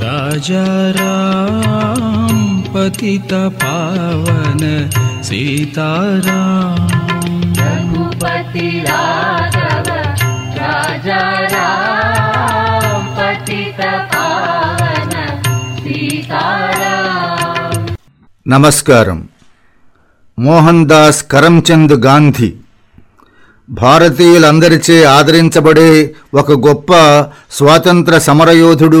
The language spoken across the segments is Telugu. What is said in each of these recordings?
राजा राम पतित पावन सीताराम रघुपति राघव राजा राम पतित पावन सीताराम నమస్కారం మోహన్ దాస్ కరంచంద్ గాంధీ భారతీయులందరిచే ఆదరించబడే ఒక గొప్ప స్వాతంత్ర సమరయోధుడు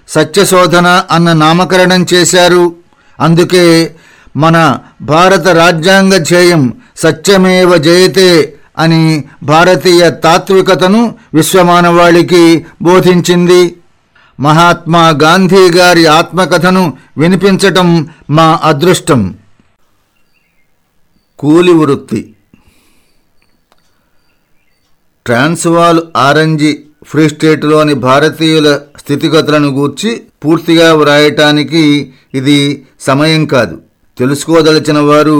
సత్యశోధన అన్న నామకరణం చేశారు. అందుకే మన భారత రాజ్యాంగ ధ్యేయం సత్యమేవ జయతే అని భారతీయ తాత్వికతను విశ్వమానవాళికి బోధించింది. మహాత్మా గాంధీ గారి ఆత్మకథను వినిపించటం మా అదృష్టం. కూలి వృత్తి. ట్రాన్స్వాల్ ఆరంజి ఫ్రీ స్టేట్లోని భారతీయుల స్థితిగతులను గూర్చి పూర్తిగా వ్రాయటానికి ఇది సమయం కాదు. తెలుసుకోదలిచిన వారు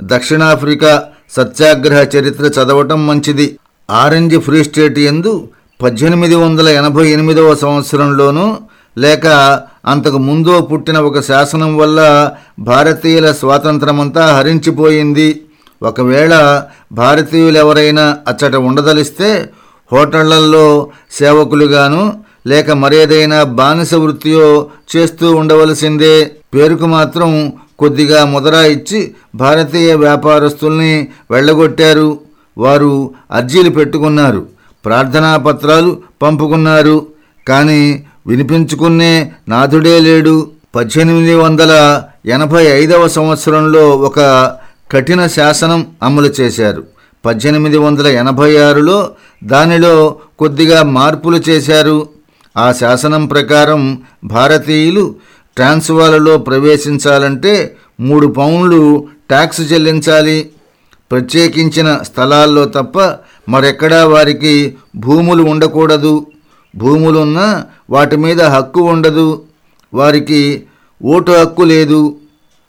దక్షిణాఫ్రికా సత్యాగ్రహ చరిత్ర చదవటం మంచిది. ఆరెంజ్ ఫ్రీ స్టేట్ ఎందు పద్దెనిమిది వందల ఎనభై ఎనిమిదవ సంవత్సరంలోనూ లేక అంతకు ముందో పుట్టిన ఒక శాసనం వల్ల భారతీయుల స్వాతంత్రమంతా హరించిపోయింది. ఒకవేళ భారతీయులు ఎవరైనా అచ్చట ఉండదలిస్తే హోటళ్ళలో సేవకులుగాను లేక మరేదైనా బానిస వృత్తియో చేస్తూ ఉండవలసిందే. పేరుకు మాత్రం కొద్దిగా ముదరా ఇచ్చి భారతీయ వ్యాపారస్తుల్ని వెళ్ళగొట్టారు. వారు అర్జీలు పెట్టుకున్నారు ప్రార్థనా పత్రాలు పంపుకున్నారు. కానీ వినిపించుకునే నాథుడే లేడు. పద్దెనిమిది వందల ఎనభై ఐదవ సంవత్సరంలో ఒక కఠిన శాసనం అమలు చేశారు. పద్దెనిమిది వందల ఎనభై ఆరులో దానిలో కొద్దిగా మార్పులు చేశారు. ఆ శాసనం ప్రకారం భారతీయులు ట్రాన్స్వాలలో ప్రవేశించాలంటే మూడు పౌండ్లు ట్యాక్స్ చెల్లించాలి. ప్రత్యేకించిన స్థలాల్లో తప్ప మరెక్కడా వారికి భూములు ఉండకూడదు. భూములున్నా వాటి మీద హక్కు ఉండదు. వారికి ఓటు హక్కు లేదు.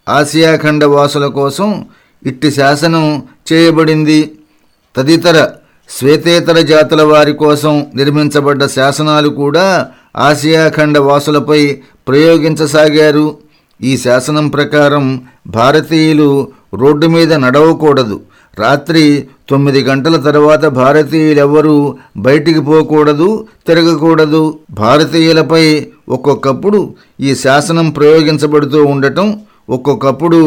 ఆసియా ఖండ వాసుల కోసం ఇట్టి శాసనం చేయబడింది. తదితర శ్వేతేతర జాతుల వారి కోసం నిర్మించబడ్డ శాసనాలు కూడా ఆసియా ఖండ వాసులపై ప్రయోగించసాగారు. ఈ శాసనం ప్రకారం భారతీయులు రోడ్డు మీద నడవకూడదు. రాత్రి తొమ్మిది గంటల తర్వాత భారతీయులెవ్వరూ బయటికి పోకూడదు తిరగకూడదు. భారతీయులపై ఒక్కొక్కప్పుడు ఈ శాసనం ప్రయోగించబడుతూ ఉండటం ఒక్కొక్కప్పుడు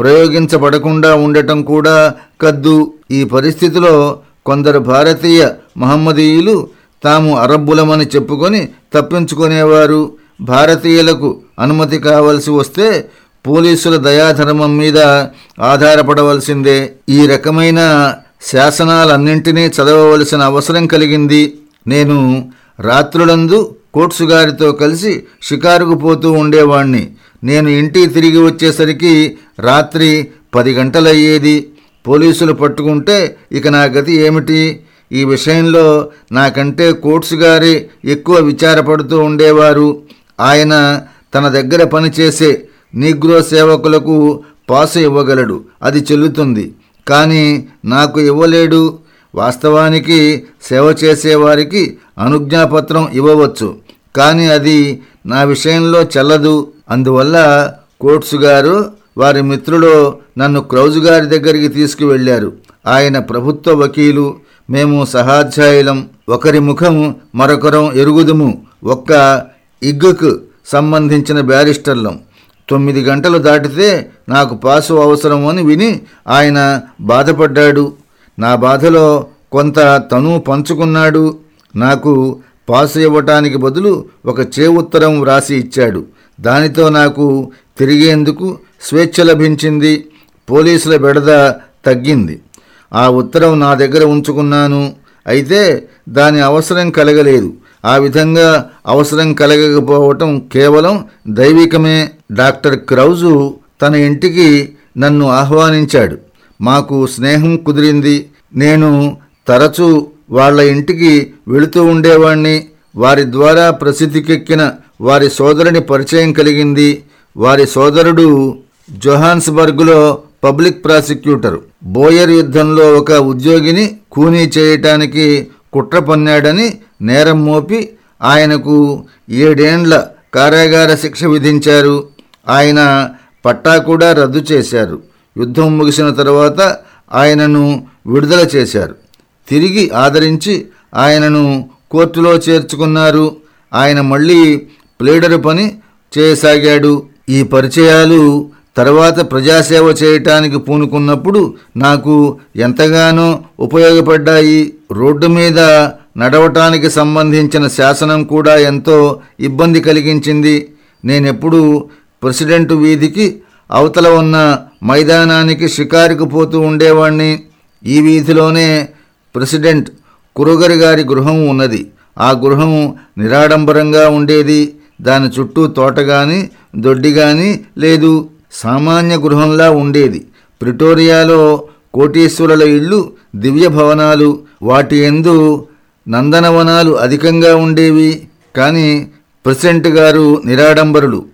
ప్రయోగించబడకుండా ఉండటం కూడా కద్దు. ఈ పరిస్థితిలో కొందరు భారతీయ మహమ్మదీయులు తాము అరబ్బులమని చెప్పుకొని తప్పించుకునేవారు. భారతీయులకు అనుమతి కావలసి వస్తే పోలీసుల దయాధర్మం మీద ఆధారపడవలసిందే. ఈ రకమైన శాసనాలన్నింటినీ చదవవలసిన అవసరం కలిగింది. నేను రాత్రులందు కోట్సు గారితో కలిసి షికారుకు పోతూ ఉండేవాణ్ణి. నేను ఇంటికి తిరిగి వచ్చేసరికి రాత్రి పది గంటలయ్యేది. పోలీసులు పట్టుకుంటే ఇక నా గతి ఏమిటి? ఈ విషయంలో నాకంటే కోట్సు గారి ఎక్కువ విచారపడుతూ ఉండేవారు. ఆయన తన దగ్గర పనిచేసే నీగ్రో సేవకులకు పాసు ఇవ్వగలడు. అది చెల్లుతుంది. కానీ నాకు ఇవ్వలేడు. వాస్తవానికి సేవ చేసేవారికి అనుజ్ఞాపత్రం ఇవ్వవచ్చు. కానీ అది నా విషయంలో చెల్లదు. అందువల్ల కోట్స్ గారు వారి మిత్రులు నన్ను క్రౌజు గారి దగ్గరికి తీసుకువెళ్ళారు. ఆయన ప్రభుత్వ వకీలు మేము సహాధ్యాయులం ఒకరి ముఖం మరొకరం ఎరుగుదుము. ఒక్క ఇగ్గుకు సంబంధించిన బ్యారిస్టర్లం. తొమ్మిది గంటలు దాటితే నాకు పాసు అవసరం అని విని ఆయన బాధపడ్డాడు. నా బాధలో కొంత తను పంచుకున్నాడు. నాకు పాసు ఇవ్వటానికి బదులు ఒక చే ఉత్తరం వ్రాసి ఇచ్చాడు. దానితో నాకు తిరిగేందుకు స్వేచ్ఛ లభించింది. పోలీసుల బెడద తగ్గింది. ఆ ఉత్తరం నా దగ్గర ఉంచుకున్నాను. అయితే దాని అవసరం కలగలేదు. ఆ విధంగా అవసరం కలగకపోవటం కేవలం దైవికమే. డాక్టర్ క్రౌజు తన ఇంటికి నన్ను ఆహ్వానించాడు. మాకు స్నేహం కుదిరింది. నేను తరచూ వాళ్ళ ఇంటికి వెళుతూ ఉండేవాణ్ణి. వారి ద్వారా ప్రసిద్ధికెక్కిన వారి సోదరుని పరిచయం కలిగింది. వారి సోదరుడు జొహాన్స్బర్గ్లో పబ్లిక్ ప్రాసిక్యూటర్. బోయర్ యుద్ధంలో ఒక ఉద్యోగిని కూనీ చేయటానికి కుట్ర పన్నాడని నేరం మోపి ఆయనకు ఏడేండ్ల కారాగార శిక్ష విధించారు. ఆయన పట్టా కూడా రద్దు చేశారు. యుద్ధం ముగిసిన తర్వాత ఆయనను విడుదల చేశారు. తిరిగి ఆదరించి ఆయనను కోర్టులో చేర్చుకున్నారు. ఆయన మళ్ళీ ప్లేడరు పని చేయసాగాడు. ఈ పరిచయాలు తర్వాత ప్రజాసేవ చేయటానికి పూనుకున్నప్పుడు నాకు ఎంతగానో ఉపయోగపడ్డాయి. రోడ్డు మీద నడవటానికి సంబంధించిన శాసనం కూడా ఎంతో ఇబ్బంది కలిగించింది. నేనెప్పుడు ప్రెసిడెంట్ వీధికి అవతల ఉన్న మైదానానికి షికారుకు పోతూ ఉండేవాణ్ణి. ఈ వీధిలోనే ప్రెసిడెంట్ కురుగరి గారి గృహం ఉన్నది. ఆ గృహం నిరాడంబరంగా ఉండేది. దాని చుట్టూ తోట కానీ దొడ్డి కానీ లేదు. సామాన్య గృహంలా ఉండేది. ప్రిటోరియాలో కోటీశ్వరుల ఇళ్ళు దివ్య భవనాలు. వాటి ఎందు నందనవనాలు అధికంగా ఉండేవి. కానీ ప్రెసిడెంట్ గారు నిరాడంబరులు.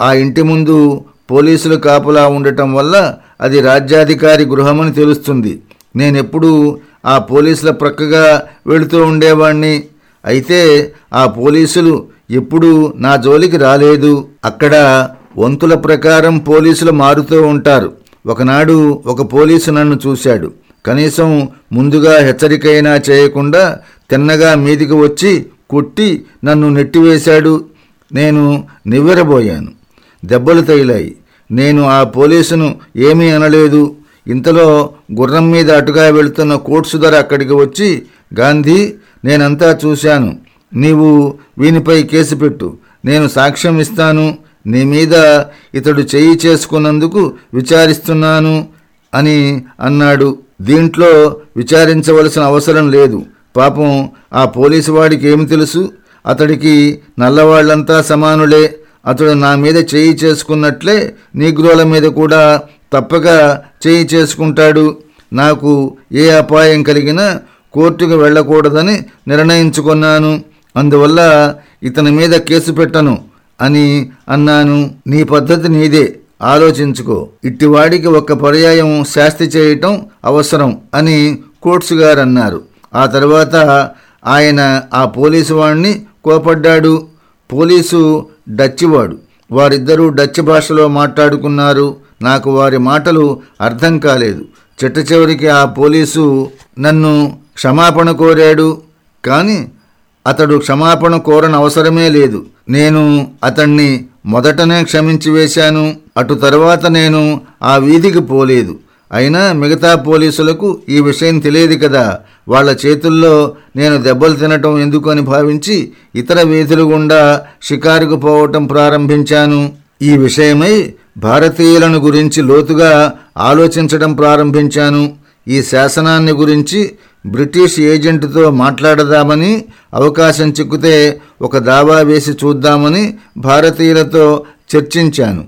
ఆ ఇంటి ముందు పోలీసులు కాపులా ఉండటం వల్ల అది రాజ్యాధికారి గృహమని తెలుస్తుంది. నేనెప్పుడూ ఆ పోలీసుల ప్రక్కగా వెళుతూ ఉండేవాణ్ణి. అయితే ఆ పోలీసులు ఎప్పుడూ నా జోలికి రాలేదు. అక్కడ వంతుల ప్రకారం పోలీసులు మారుతూ ఉంటారు. ఒకనాడు ఒక పోలీసు నన్ను చూశాడు. కనీసం ముందుగా హెచ్చరికైనా చేయకుండా తిన్నగా మీదికి వచ్చి కొట్టి నన్ను నెట్టివేశాడు. నేను నివ్వెరబోయాను. దెబ్బలు తగిలాయి. నేను ఆ పోలీసును ఏమీ అనలేదు. ఇంతలో గుర్రం మీద అటుగా వెళుతున్న కోట్సుధర అక్కడికి వచ్చి గాంధీ నేనంతా చూశాను. నీవు వీనిపై కేసు పెట్టు. నేను సాక్ష్యం ఇస్తాను. నీ మీద ఇతడు చేయి చేసుకున్నందుకు విచారిస్తున్నాను అని అన్నాడు. దీంట్లో విచారించవలసిన అవసరం లేదు. పాపం ఆ పోలీసు వాడికి ఏమి తెలుసు? అతడికి నల్లవాళ్ళంతా సమానులే. అతడు నా మీద చేయి చేసుకున్నట్లే నీగ్రోల మీద కూడా తప్పక చేయి చేసుకుంటాడు. నాకు ఏ అపాయం కలిగినా కోర్టుకు వెళ్ళకూడదని నిర్ణయించుకున్నాను. అందువల్ల ఇతని మీద కేసు పెట్టను అని అన్నాను. నీ పద్ధతి నీదే. ఆలోచించుకో. ఇట్టివాడికి ఒక పర్యాయం శాస్తి చేయటం అవసరం అని కోట్స్ గారు అన్నారు ఆ తర్వాత ఆయన ఆ పోలీసు వాడిని కోపడ్డాడు. పోలీసు డచ్చివాడు. వారిద్దరూ డచ్ భాషలో మాట్లాడుకున్నారు. నాకు వారి మాటలు అర్థం కాలేదు. చిట్ట చివరికి ఆ పోలీసు నన్ను క్షమాపణ కోరాడు. కానీ అతడు క్షమాపణ కోరని అవసరమే లేదు. నేను అతన్ని మొదటనే క్షమించి వేశాను. అటు తర్వాత నేను ఆ వీధికి పోలేదు. అయినా మిగతా పోలీసులకు ఈ విషయం తెలియదు కదా. వాళ్ళ చేతుల్లో నేను దెబ్బలు తినటం ఎందుకని భావించి ఇతర వీధులు గుండా షికారుకు పోవటం ప్రారంభించాను. ఈ విషయమై భారతీయులను గురించి లోతుగా ఆలోచించడం ప్రారంభించాను. ఈ శాసనాన్ని గురించి బ్రిటిష్ ఏజెంట్తో మాట్లాడదామని అవకాశం చిక్కితే ఒక దావా వేసి చూద్దామని భారతీయులతో చర్చించాను.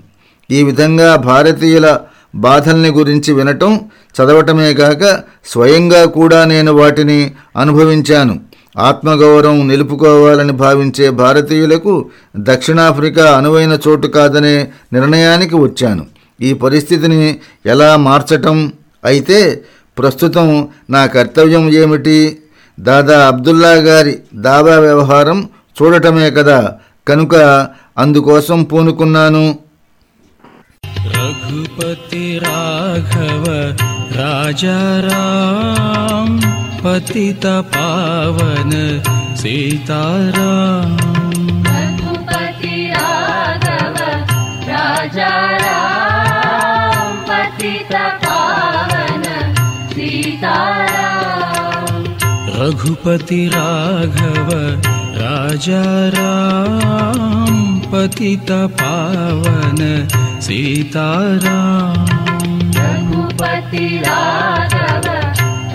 ఈ విధంగా భారతీయుల బాధల్ని గురించి వినటం చదవటమే కాక స్వయంగా కూడా నేను వాటిని అనుభవించాను. ఆత్మగౌరవం నిలుపుకోవాలని భావించే భారతీయులకు దక్షిణాఫ్రికా అనువైన చోటు కాదనే నిర్ణయానికి వచ్చాను. ఈ పరిస్థితిని ఎలా మార్చటం అయితే ప్రస్తుతం నా కర్తవ్యం ఏమిటి? దాదా అబ్దుల్లా గారి దావా వ్యవహారం చూడటమే కదా. కనుక అందుకోసం పూనుకున్నాను. రఘుపతి రాఘవ రాజారా पतित पावन सीताराम। रघुपति राघव राजा राम पतित पावन सीताराम। रघुपति राघव राजा राम। पतित पावन सीताराम। रघुपति राघव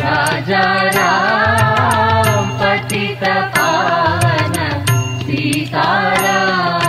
राजा पतित पावन सीताराम।